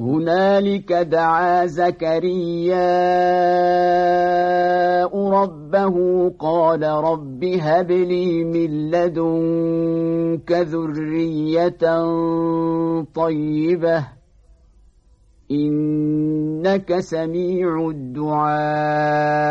هنالك دعا زكرياء ربه قال رب هب لي من لدنك ذرية طيبة إنك سميع الدعاء.